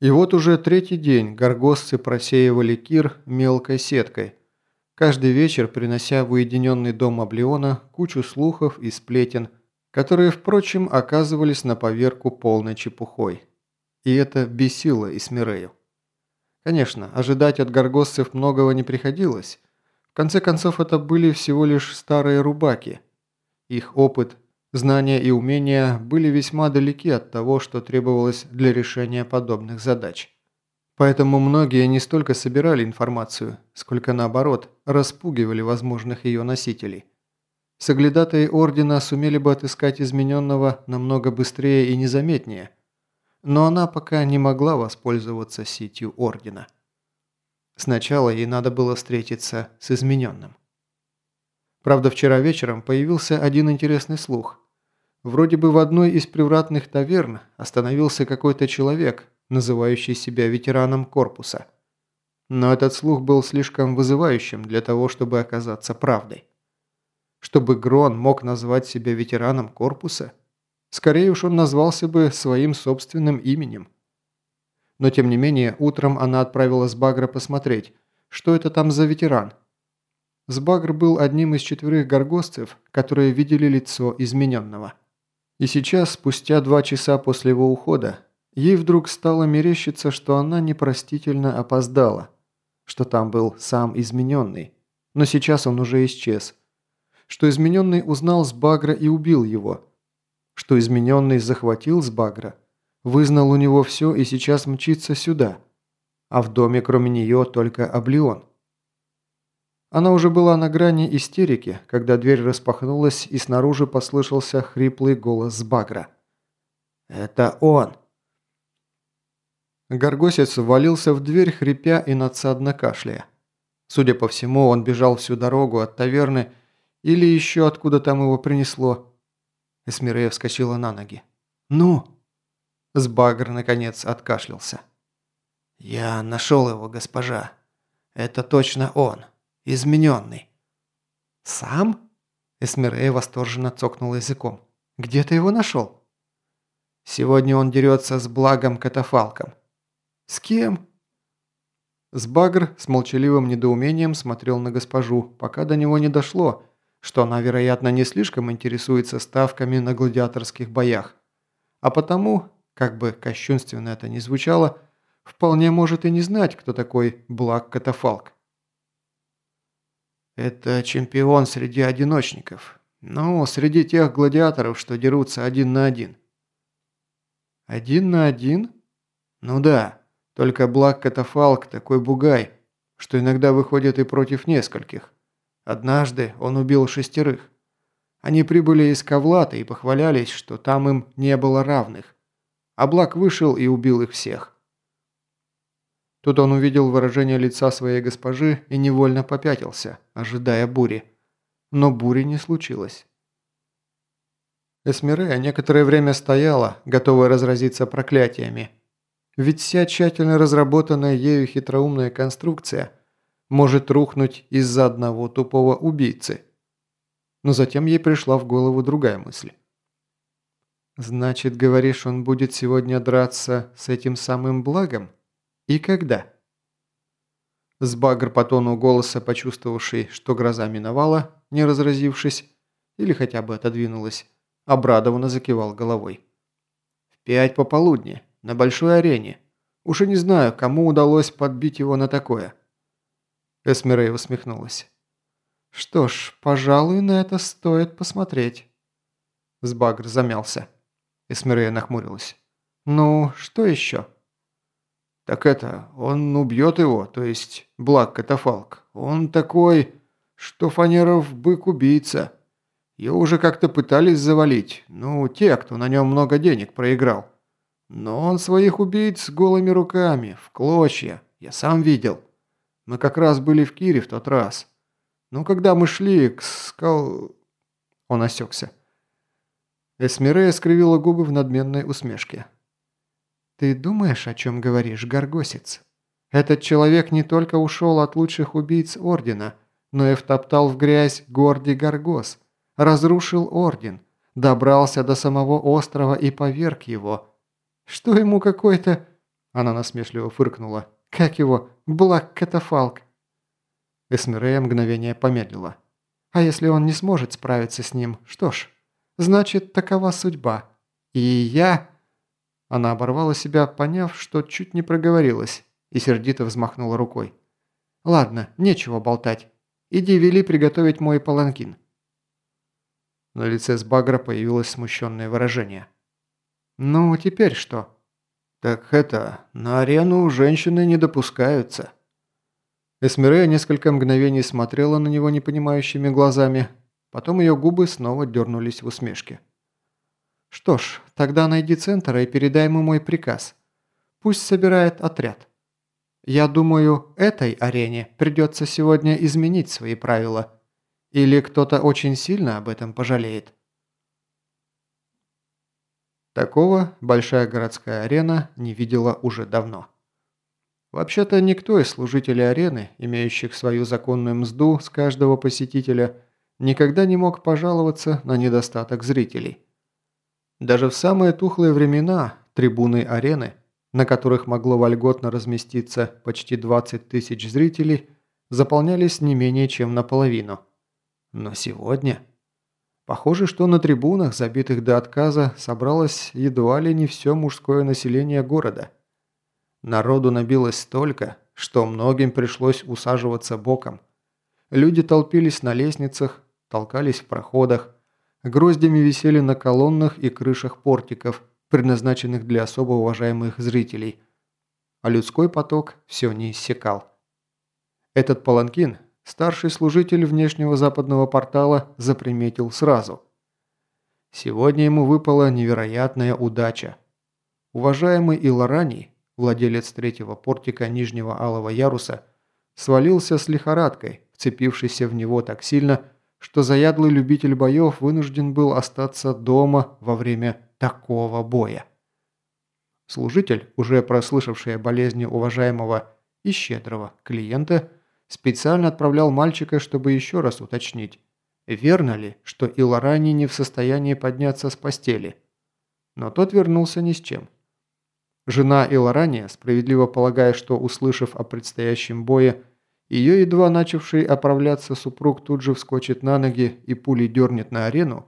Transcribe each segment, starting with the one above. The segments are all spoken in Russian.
И вот уже третий день горгосцы просеивали кир мелкой сеткой, каждый вечер принося в уединенный дом Аблеона кучу слухов и сплетен, которые, впрочем, оказывались на поверку полной чепухой. И это бесило Исмирею. Конечно, ожидать от горгостцев многого не приходилось. В конце концов, это были всего лишь старые рубаки. Их опыт Знания и умения были весьма далеки от того, что требовалось для решения подобных задач. Поэтому многие не столько собирали информацию, сколько наоборот, распугивали возможных ее носителей. Соглядатые Ордена сумели бы отыскать измененного намного быстрее и незаметнее, но она пока не могла воспользоваться сетью Ордена. Сначала ей надо было встретиться с измененным. Правда, вчера вечером появился один интересный слух – Вроде бы в одной из привратных таверн остановился какой-то человек, называющий себя ветераном корпуса. Но этот слух был слишком вызывающим для того, чтобы оказаться правдой. Чтобы Грон мог назвать себя ветераном корпуса, скорее уж он назвался бы своим собственным именем. Но тем не менее, утром она отправила Сбагра посмотреть, что это там за ветеран. Сбагр был одним из четверых горгостцев, которые видели лицо измененного. И сейчас, спустя два часа после его ухода, ей вдруг стало мерещиться, что она непростительно опоздала, что там был сам измененный, но сейчас он уже исчез, что измененный узнал с Багра и убил его, что измененный захватил с Багра, вызнал у него все и сейчас мчится сюда, а в доме кроме нее только Облеон. Она уже была на грани истерики, когда дверь распахнулась и снаружи послышался хриплый голос Багра. «Это он!» Горгосец ввалился в дверь, хрипя и надсадно кашляя. Судя по всему, он бежал всю дорогу от таверны или еще откуда там его принесло. Эсмирея вскочила на ноги. «Ну?» Сбагр, наконец, откашлялся. «Я нашел его, госпожа. Это точно он. Измененный». «Сам?» Эсмирея восторженно цокнула языком. «Где ты его нашел?» «Сегодня он дерется с благом катафалком». «С кем?» Сбагр с молчаливым недоумением смотрел на госпожу, пока до него не дошло, что она, вероятно, не слишком интересуется ставками на гладиаторских боях. А потому, как бы кощунственно это ни звучало, вполне может и не знать, кто такой Благ Катафалк. Это чемпион среди одиночников. Ну, среди тех гладиаторов, что дерутся один на один. Один на один? Ну да, только Блак Катафалк такой бугай, что иногда выходит и против нескольких. Однажды он убил шестерых. Они прибыли из Ковлата и похвалялись, что там им не было равных. А Блак вышел и убил их всех. Тут он увидел выражение лица своей госпожи и невольно попятился, ожидая бури. Но бури не случилось. Эсмирея некоторое время стояла, готовая разразиться проклятиями. Ведь вся тщательно разработанная ею хитроумная конструкция может рухнуть из-за одного тупого убийцы. Но затем ей пришла в голову другая мысль. «Значит, говоришь, он будет сегодня драться с этим самым благом?» «И когда?» Сбагр по тону голоса, почувствовавший, что гроза миновала, не разразившись, или хотя бы отодвинулась, обрадованно закивал головой. «В пять пополудни, на большой арене. Уж и не знаю, кому удалось подбить его на такое». Эсмерей усмехнулась. «Что ж, пожалуй, на это стоит посмотреть». Сбагр замялся. Эсмерея нахмурилась. «Ну, что еще?» «Так это, он убьет его, то есть Блак Катафалк. Он такой, что Фанеров бык-убийца. Его уже как-то пытались завалить, ну, те, кто на нем много денег проиграл. Но он своих убийц голыми руками, в клочья, я сам видел. Мы как раз были в Кире в тот раз. Ну, когда мы шли к скал...» Он осекся. Эсмирея скривила губы в надменной усмешке. «Ты думаешь, о чем говоришь, Горгосец? Этот человек не только ушел от лучших убийц Ордена, но и втоптал в грязь гордый Горгос, разрушил Орден, добрался до самого острова и поверг его. Что ему какой-то...» Она насмешливо фыркнула. «Как его? Блак Катафалк!» Эсмирея мгновение помедлила. «А если он не сможет справиться с ним? Что ж, значит, такова судьба. И я...» Она оборвала себя, поняв, что чуть не проговорилась, и сердито взмахнула рукой. «Ладно, нечего болтать. Иди вели приготовить мой паланкин». На лице Сбагра появилось смущенное выражение. «Ну, теперь что?» «Так это, на арену женщины не допускаются». Эсмирея несколько мгновений смотрела на него непонимающими глазами, потом ее губы снова дернулись в усмешке. «Что ж, тогда найди центра и передай ему мой приказ. Пусть собирает отряд. Я думаю, этой арене придется сегодня изменить свои правила. Или кто-то очень сильно об этом пожалеет». Такого большая городская арена не видела уже давно. Вообще-то никто из служителей арены, имеющих свою законную мзду с каждого посетителя, никогда не мог пожаловаться на недостаток зрителей. Даже в самые тухлые времена трибуны арены, на которых могло вольготно разместиться почти 20 тысяч зрителей, заполнялись не менее чем наполовину. Но сегодня... Похоже, что на трибунах, забитых до отказа, собралось едва ли не все мужское население города. Народу набилось столько, что многим пришлось усаживаться боком. Люди толпились на лестницах, толкались в проходах, гроздями висели на колоннах и крышах портиков, предназначенных для особо уважаемых зрителей. А людской поток все не иссякал. Этот паланкин старший служитель внешнего западного портала заприметил сразу. Сегодня ему выпала невероятная удача. Уважаемый Илораний, владелец третьего портика нижнего алого яруса, свалился с лихорадкой, вцепившийся в него так сильно, что заядлый любитель боев вынужден был остаться дома во время такого боя. Служитель, уже прослышавший о болезни уважаемого и щедрого клиента, Специально отправлял мальчика, чтобы еще раз уточнить, верно ли, что Илорани не в состоянии подняться с постели. Но тот вернулся ни с чем. Жена Илорания, справедливо полагая, что, услышав о предстоящем бое, ее едва начавший оправляться супруг тут же вскочит на ноги и пулей дернет на арену,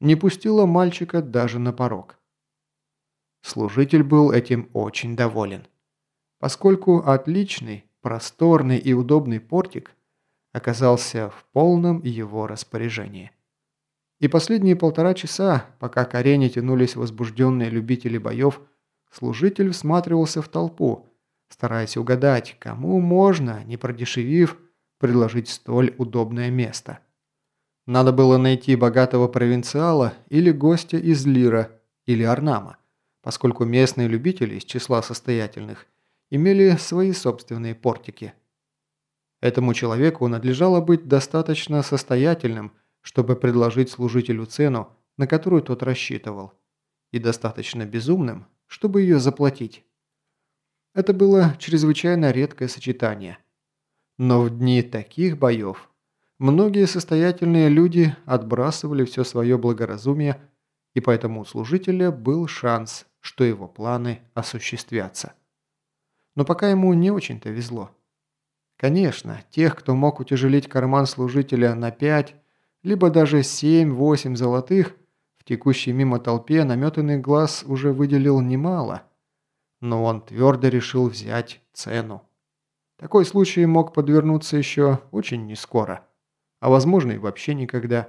не пустила мальчика даже на порог. Служитель был этим очень доволен. Поскольку отличный, просторный и удобный портик оказался в полном его распоряжении. И последние полтора часа, пока к арене тянулись возбужденные любители боев, служитель всматривался в толпу, стараясь угадать, кому можно, не продешевив, предложить столь удобное место. Надо было найти богатого провинциала или гостя из Лира или Арнама, поскольку местные любители из числа состоятельных – имели свои собственные портики. Этому человеку надлежало быть достаточно состоятельным, чтобы предложить служителю цену, на которую тот рассчитывал, и достаточно безумным, чтобы ее заплатить. Это было чрезвычайно редкое сочетание. Но в дни таких боев многие состоятельные люди отбрасывали все свое благоразумие, и поэтому у служителя был шанс, что его планы осуществятся но пока ему не очень-то везло. Конечно, тех, кто мог утяжелить карман служителя на 5, либо даже 7-8 золотых, в текущей мимо толпе наметанный глаз уже выделил немало. Но он твердо решил взять цену. Такой случай мог подвернуться еще очень нескоро, а возможно и вообще никогда.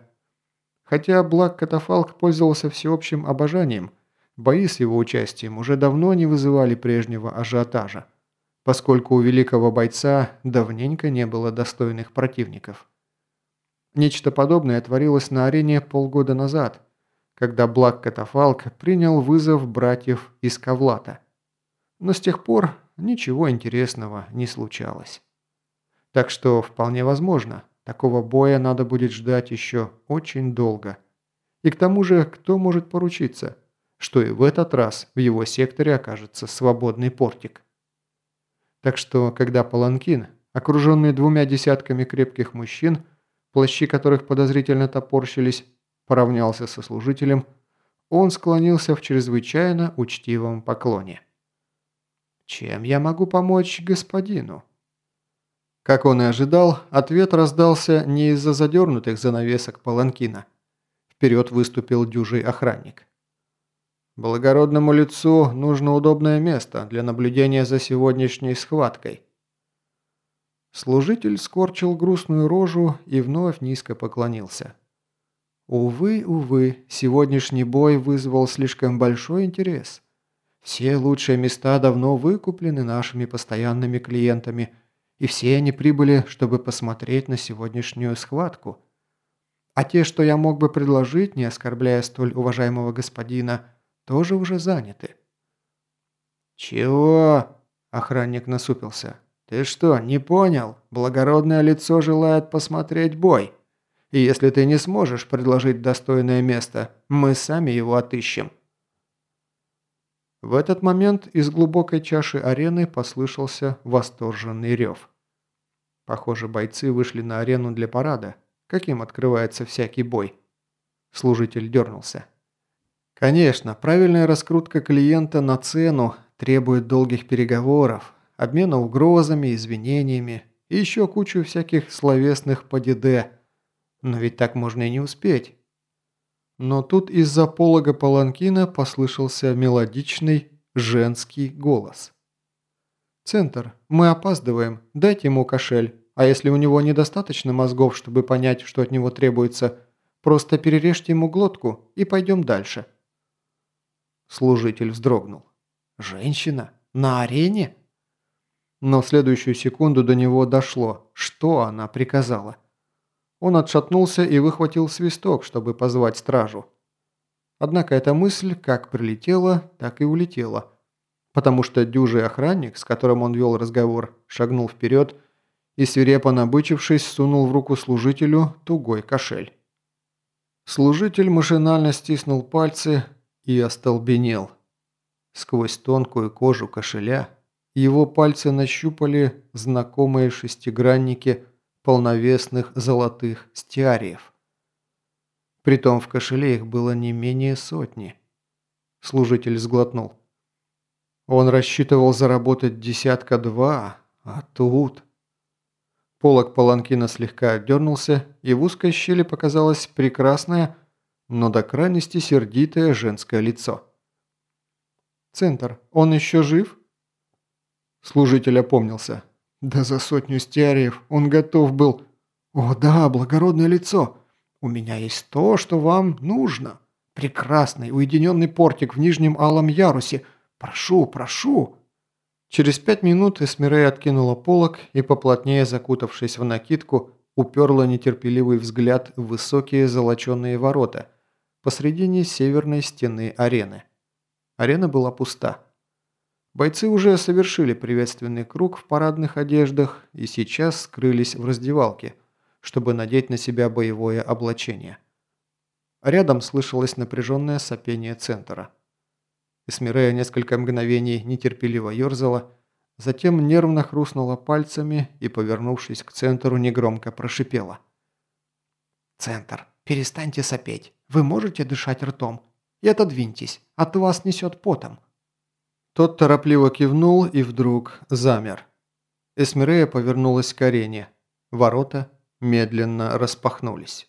Хотя Блак Катафалк пользовался всеобщим обожанием, бои с его участием уже давно не вызывали прежнего ажиотажа поскольку у великого бойца давненько не было достойных противников. Нечто подобное творилось на арене полгода назад, когда Блак Катафалк принял вызов братьев из Кавлата. Но с тех пор ничего интересного не случалось. Так что вполне возможно, такого боя надо будет ждать еще очень долго. И к тому же, кто может поручиться, что и в этот раз в его секторе окажется свободный портик. Так что, когда Паланкин, окруженный двумя десятками крепких мужчин, плащи которых подозрительно топорщились, поравнялся со служителем, он склонился в чрезвычайно учтивом поклоне. Чем я могу помочь господину?» Как он и ожидал, ответ раздался не из-за задернутых занавесок паланкина. Вперед выступил дюжий охранник. «Благородному лицу нужно удобное место для наблюдения за сегодняшней схваткой». Служитель скорчил грустную рожу и вновь низко поклонился. Увы, увы, сегодняшний бой вызвал слишком большой интерес. Все лучшие места давно выкуплены нашими постоянными клиентами – и все они прибыли, чтобы посмотреть на сегодняшнюю схватку. А те, что я мог бы предложить, не оскорбляя столь уважаемого господина, тоже уже заняты». «Чего?» – охранник насупился. «Ты что, не понял? Благородное лицо желает посмотреть бой. И если ты не сможешь предложить достойное место, мы сами его отыщем». В этот момент из глубокой чаши арены послышался восторженный рев. Похоже, бойцы вышли на арену для парада, каким открывается всякий бой. Служитель дернулся. Конечно, правильная раскрутка клиента на цену требует долгих переговоров, обмена угрозами, извинениями и еще кучу всяких словесных ПДД. Но ведь так можно и не успеть. Но тут из-за полога паланкина послышался мелодичный женский голос. «Центр, мы опаздываем, дайте ему кошель, а если у него недостаточно мозгов, чтобы понять, что от него требуется, просто перережьте ему глотку и пойдем дальше». Служитель вздрогнул. «Женщина? На арене?» Но в следующую секунду до него дошло, что она приказала – он отшатнулся и выхватил свисток, чтобы позвать стражу. Однако эта мысль как прилетела, так и улетела. Потому что дюжий охранник, с которым он вел разговор, шагнул вперед и, свирепо набычившись, сунул в руку служителю тугой кошель. Служитель машинально стиснул пальцы и остолбенел. Сквозь тонкую кожу кошеля его пальцы нащупали знакомые шестигранники полновесных золотых стиариев. Притом в кошеле их было не менее сотни. Служитель сглотнул. Он рассчитывал заработать десятка-два, а тут... Полок паланкина слегка дернулся, и в узкой щели показалось прекрасное, но до крайности сердитое женское лицо. «Центр, он еще жив?» Служитель опомнился. Да за сотню стиариев он готов был... О да, благородное лицо! У меня есть то, что вам нужно. Прекрасный уединенный портик в нижнем алом ярусе. Прошу, прошу!» Через пять минут Эсмирей откинула полок и, поплотнее закутавшись в накидку, уперла нетерпеливый взгляд в высокие золоченые ворота посредине северной стены арены. Арена была пуста. Бойцы уже совершили приветственный круг в парадных одеждах и сейчас скрылись в раздевалке, чтобы надеть на себя боевое облачение. Рядом слышалось напряженное сопение центра. Эсмирея несколько мгновений нетерпеливо ерзала, затем нервно хрустнула пальцами и, повернувшись к центру, негромко прошипела. «Центр, перестаньте сопеть. Вы можете дышать ртом? И отодвиньтесь, от вас несет потом». Тот торопливо кивнул и вдруг замер. Эсмирея повернулась к арене. Ворота медленно распахнулись.